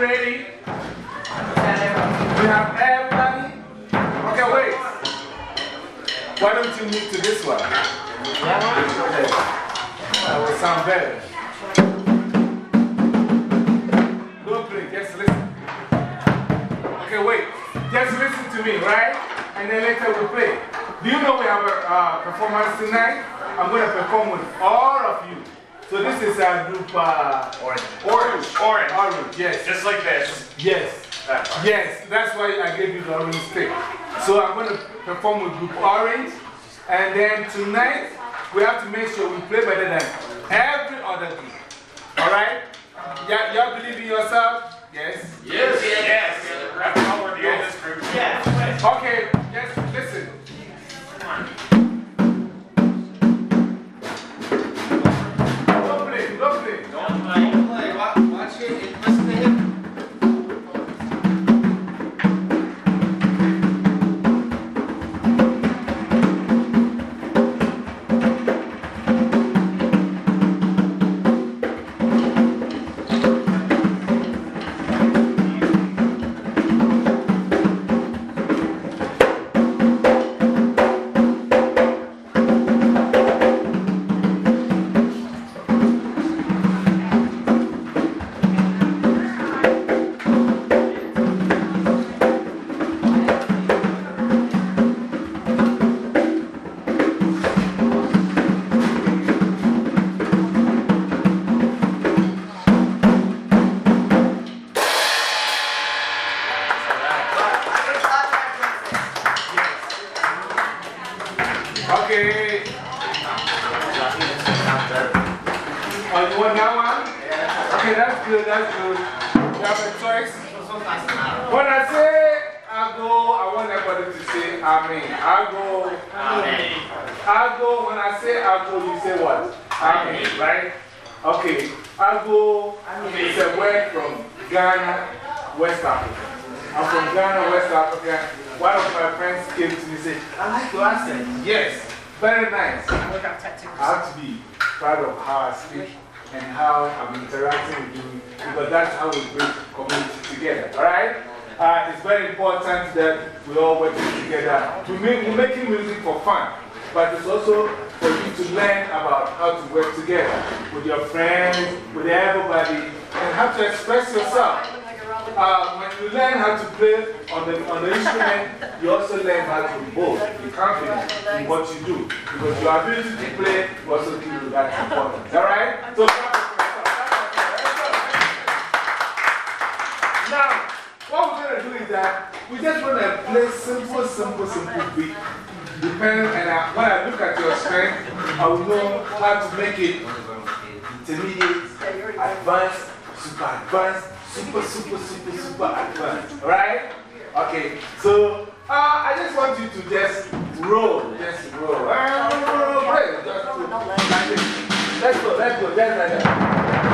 ready? We have everybody? Okay, wait. Why don't you move to this one? That will sound better. Don't play, just listen. Okay, wait. Just listen to me, right? And then later we play. Do you know we have a uh, performance tonight? I'm going to perform with all of you. So this is our group uh, Orange. Orange. Orange. Orange, yes. Just like this. Yes. That. Yes, that's why I gave you the orange stick. So I'm going to perform with Group Orange. And then tonight, we have to make sure we play better than every other group. Alright? Y'all believe in yourself? Yes? Yes. Yes. That's how we're the oldest group. Okay, yes, listen. Interacting with you because that's how we bring community together. Alright? Uh, it's very important that we all work together. Make, we're making music for fun, but it's also for you to learn about how to work together with your friends, with everybody, and how to express yourself. Uh, when you learn how to play on the, on the instrument, you also learn how to both You can't be confident in what you do. Because your ability to play also give you that. Alright? So, to do is that we just want to play simple, simple, simple beat. Depending, and I, when I look at your strength, I will know how to make it intermediate, advanced, super advanced, super, super, super, super advanced. Alright? Okay, so uh, I just want you to just roll. Just roll. Uh, roll, roll. Just. Let's go, let's go.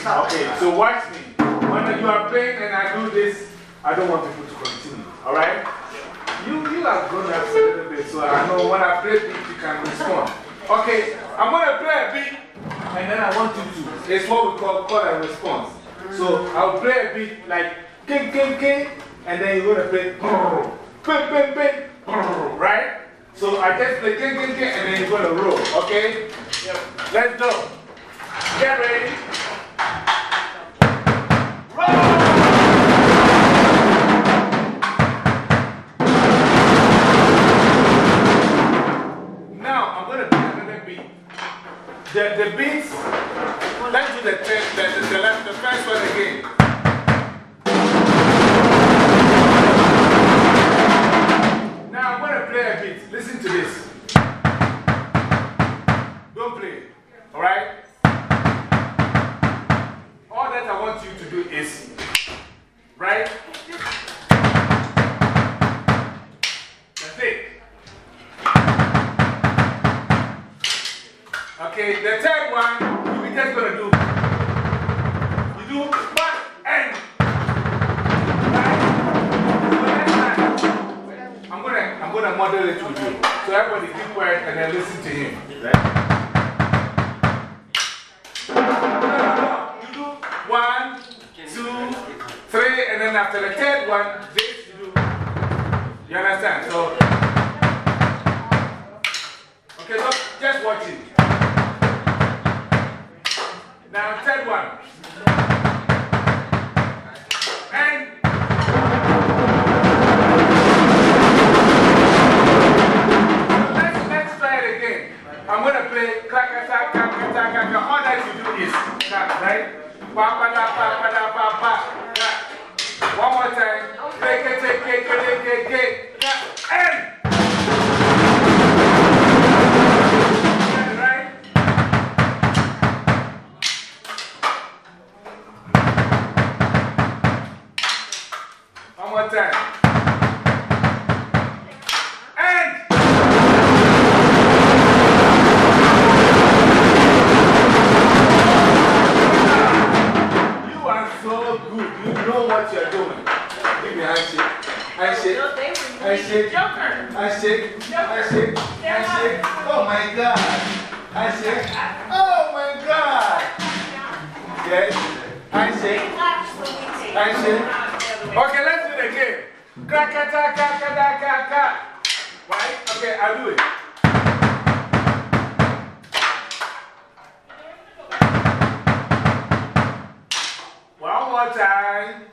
Okay, so watch me. When you are playing and I do this, I don't want people to continue. Alright? You, you have grown up a little bit, so I know when I play beat, you can respond. Okay, I'm going to play a beat, and then I want you to. It's what we call call and response. So I'll play a beat like king, king, king, and then you're going to play ping, ping, ping, right? So I just play king, king, king, and then you're going to roll, okay? Yep. Let's go. Get ready. Now I'm going to play another beat. The, the beats, let's do the, the, the, the, left, the first one again. Now I'm to play a beat. Listen to this. Don't play. All that want you to do is, right? That's it. Okay, the third one, we just gonna do. You do one and. Right? So next time. I'm gonna I'm gonna model it with you. So everybody keep quiet and then listen to him. Right? After the third one, this you. You understand? So, okay, so just watch it. Now, third one. And let's, let's try it again. I'm going to play krakata, krakata, krakata. All that you do is that, right? Pa, pa, da, pa, pa, da, pa, pa. One more time. Take it, take it, take it, take You what you're doing. Give me a handshake. Handshake. Handshake. Handshake. Handshake. Handshake. Oh my God. Handshake. Oh my God. Yes. Handshake. Handshake. Okay, let's do it again. Krakata, krakata, krakata. Right? Okay, I'll do it. One more time.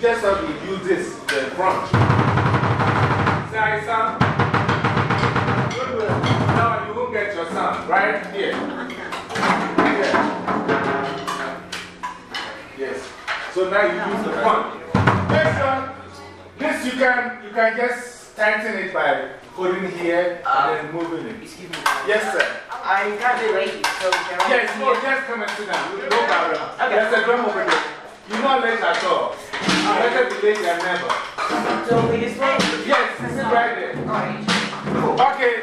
You just have to use this, the front. See how it sounds? Good, good. Now you won't get your sound right here. Here. Yes. So now you use the front. Next one. This you can, you can just tighten it by putting here and then moving it. Excuse me. Yes, sir. I got it ready, so can I? Yes, no, just come and sit down. No problem. Okay. There's a drum over there. You're not late at all. Better than never. So we just wait? Yes, sit right there. Alright. Okay.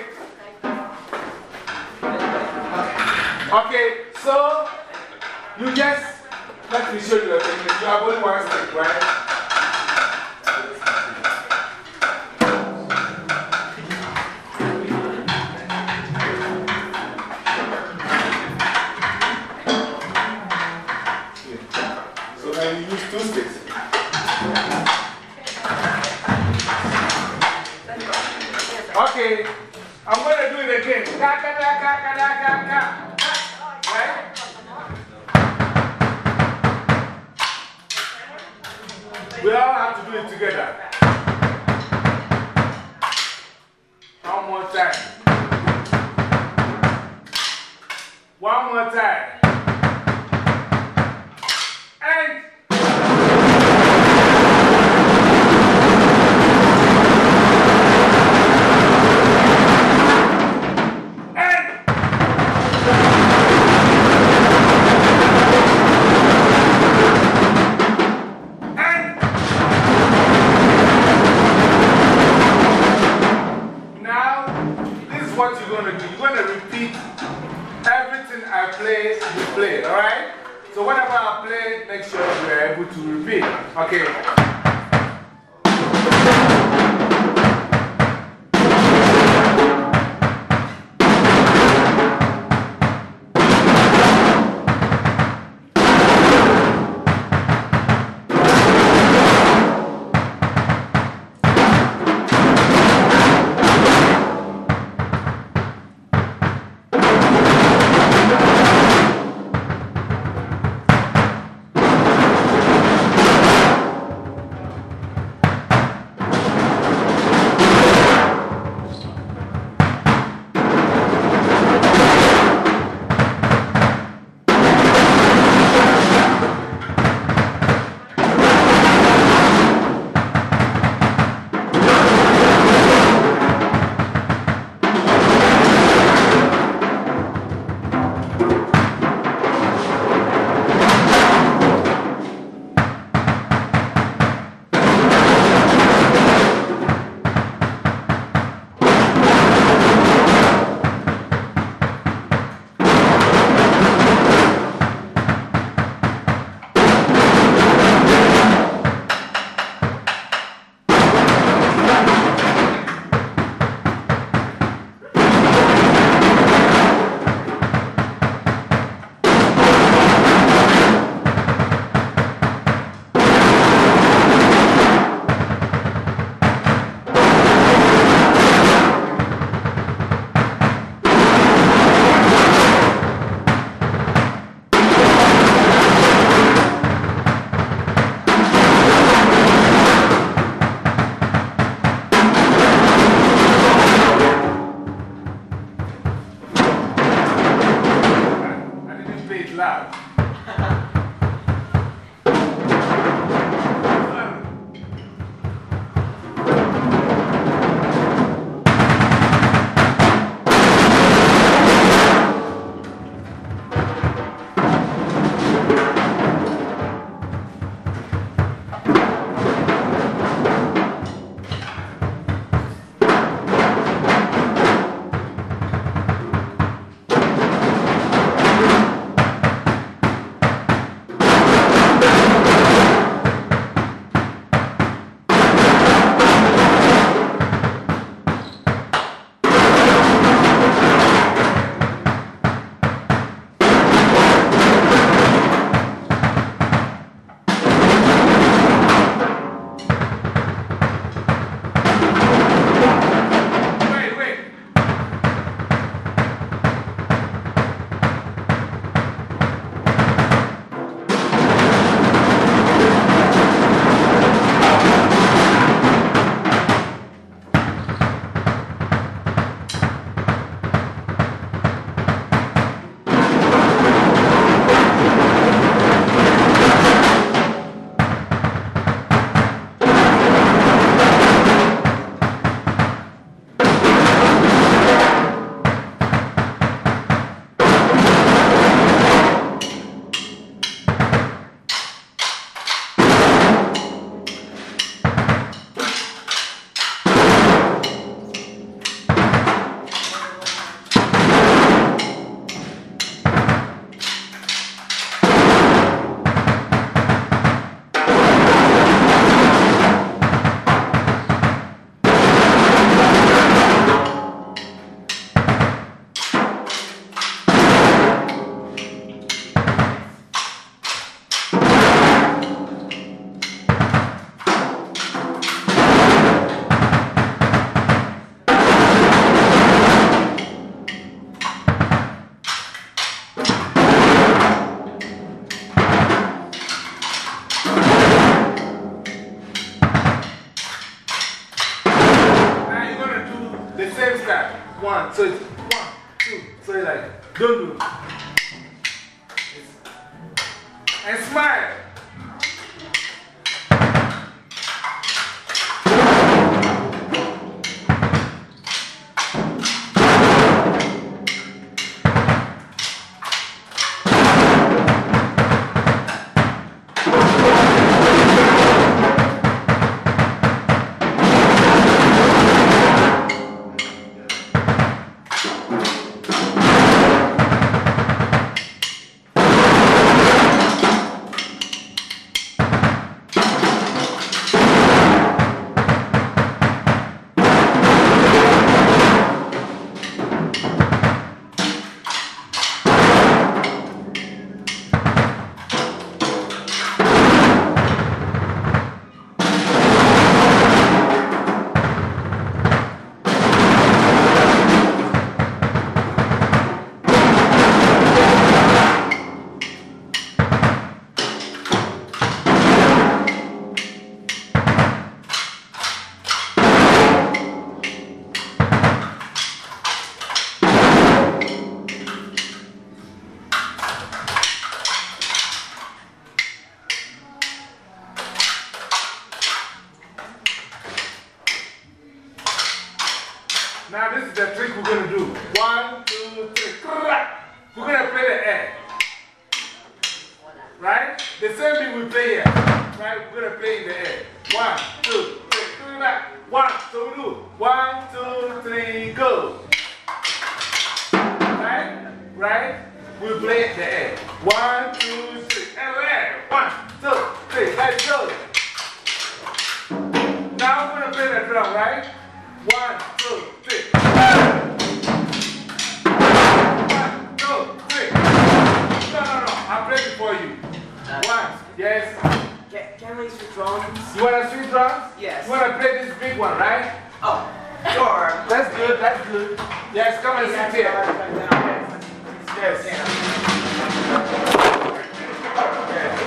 Okay, so you just, let me show you a thing. You have only one stick, right? Okay, I'm going to do it again. Ka, ka, da, ka, ka, da, ka. Right? We all have to do it together. One more time. One more time. We're gonna play the air. Right? The same thing we play here. Right? We're gonna play in the air. One, two, three. Crack. One, two, do. One, two, three, go. Right? Right? We play the air. One, two, three. And. One, two, three. Let's go. Now we're gonna play the drum, right? One, two, three. For you. Uh, one, yes. Can, can we switch drums? You want to swing drums? Yes. You want to play this big one, right? Oh, sure. That's good, that's good. Yes, come and sit here. Yes.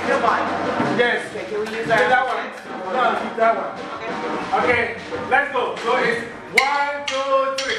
Come on. Yes. Okay, can we use that? that one. No, keep that one. Okay, let's go. So it's one, two, three. One, two, three. One, two, three.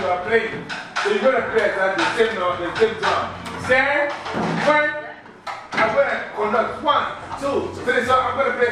you are playing. So you're going to play that the same, note, the same drum. Say, one. I'm going to conduct one, two, three. So I'm going to play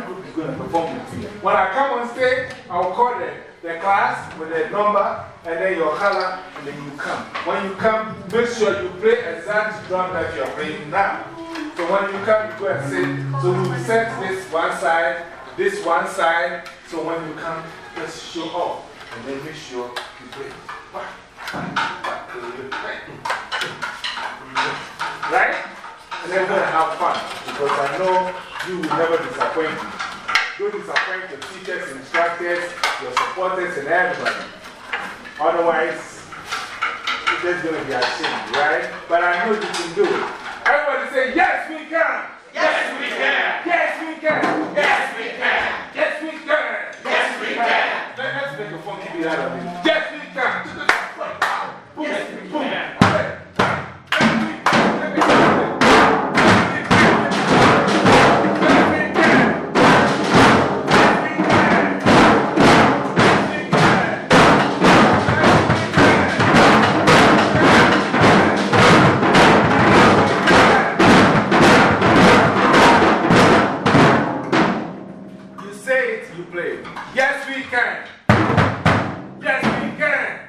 group is going to perform. When I come on stage, I'll call the, the class with the number and then your color, and then you come. When you come, make sure you play exact drum that you're playing now. So when you come, you go and sit. So we set this one side, this one side. So when you come, just show off. And then make sure you play. Right? And then we're going to have fun. Because I know you will never disappoint me. Don't disappoint your teachers, instructors, your supporters, and everybody. Otherwise, it's just going to be ashamed, right? But I know you can do it. Everybody say, Yes, we can! Yes, we can. Yes, we can! Yes, we can. Yes, we can! Yes, we can. Let, let's make a funky beat out of it. Yes, we can! Boom, Yes, we boom. Say it, you play. Yes, we can. Yes, we can.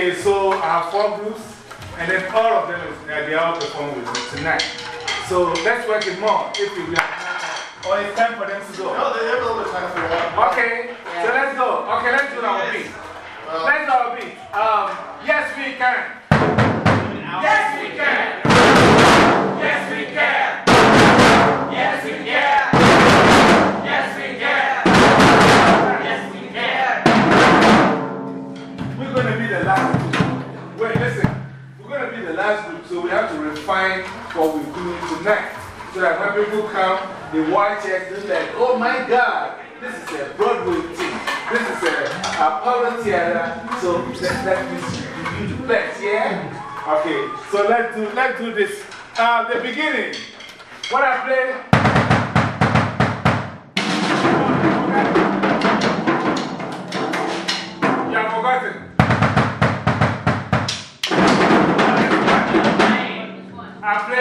Okay, so I have four groups, and then all of them, is, they all perform with me tonight. So let's work it more if you Or it's time for them to go. No, they have a little time for one. Okay, so let's go. Okay, let's do our beat. Well, Let's do our beat. Um, yes, we can. Yes, we can. Yes, we can. Last group. Wait, listen. We're going to be the last group, so we have to refine what we're doing tonight. So that when people come, they watch us, they're like, oh my God, this is a Broadway thing. This is a, a Apollo theater. So that means you do the best, yeah? Okay, so let's do, let's do this. Uh, the beginning. What I play.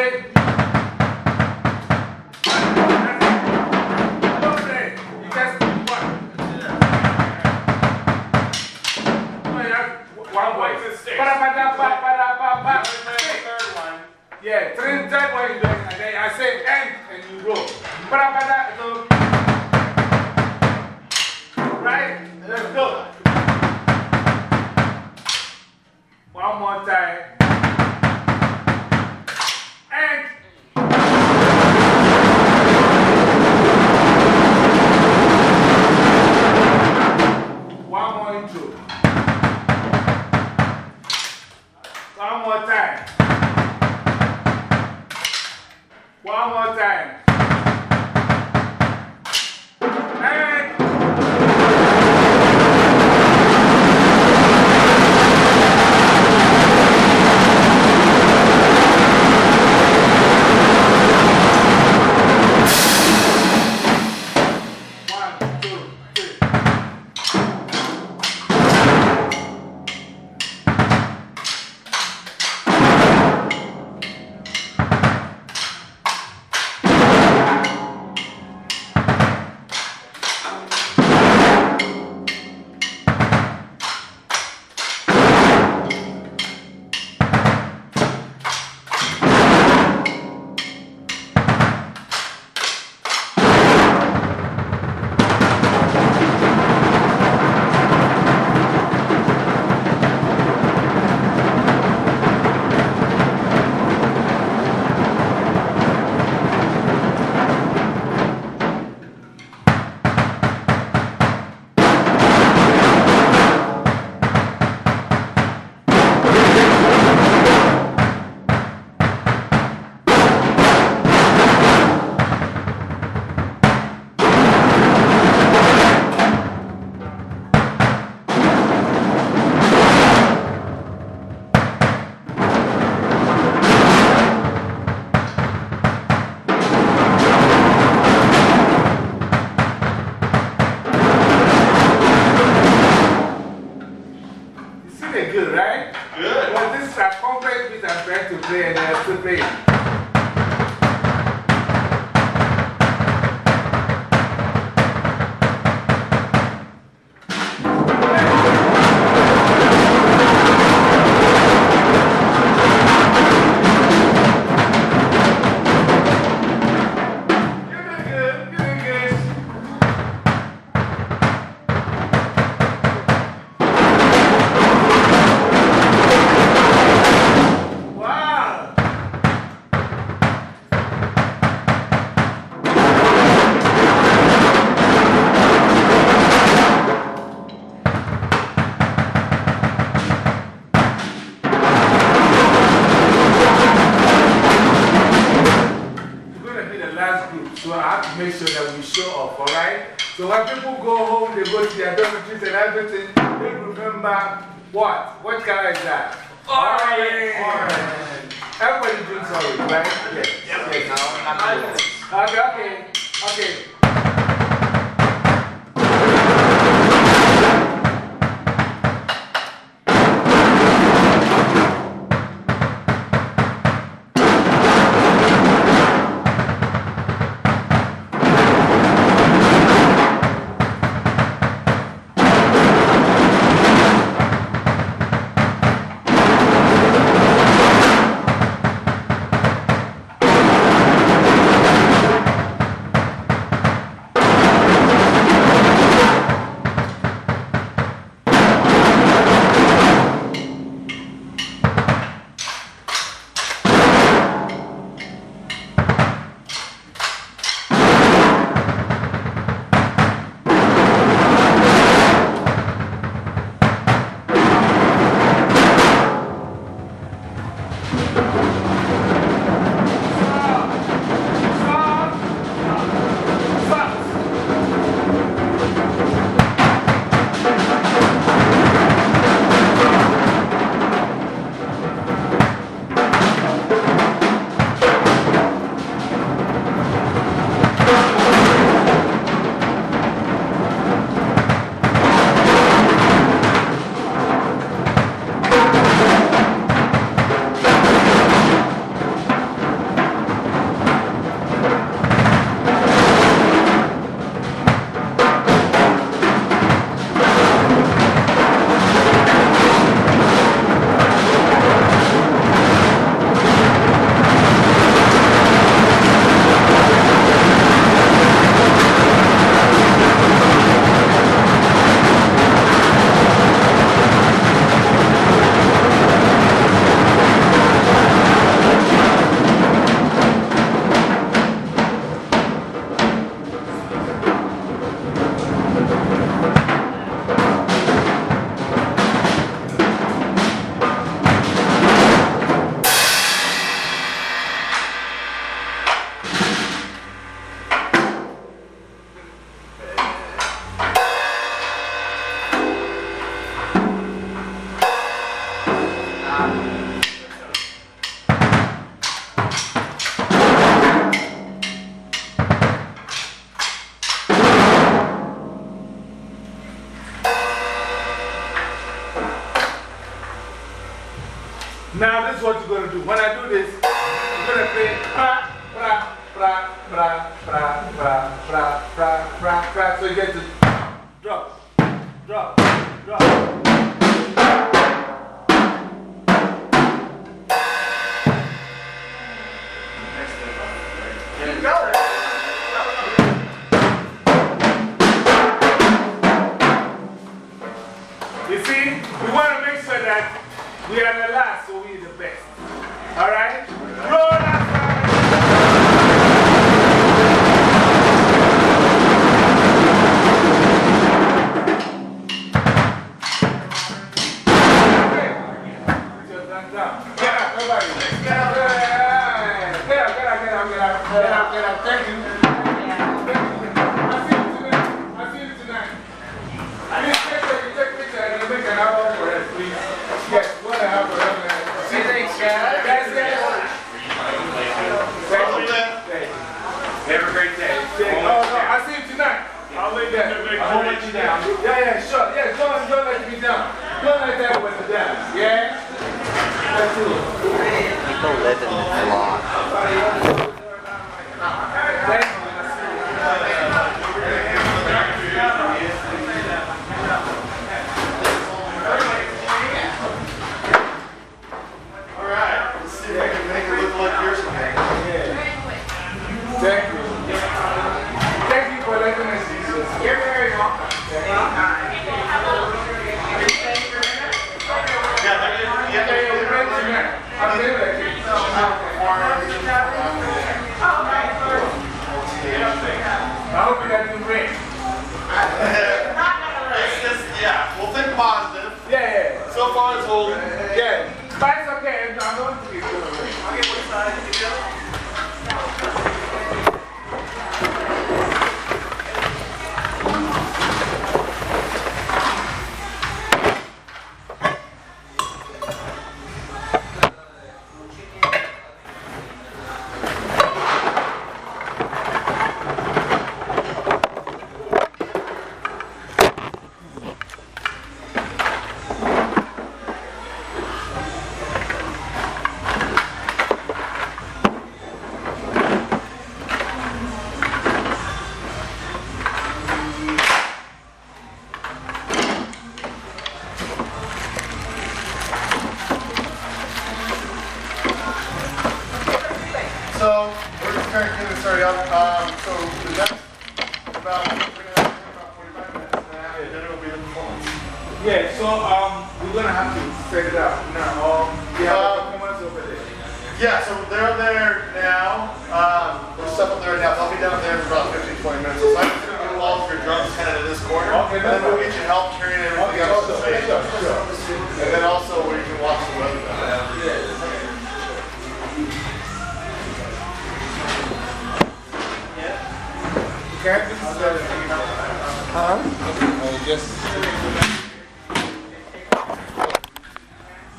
Thank you. Orange. Orange. Everybody drinks orange, right? Yes. Yes. yes. yes. Okay. Okay. Okay. Now this is what you're going to do. When I do this, Então leve.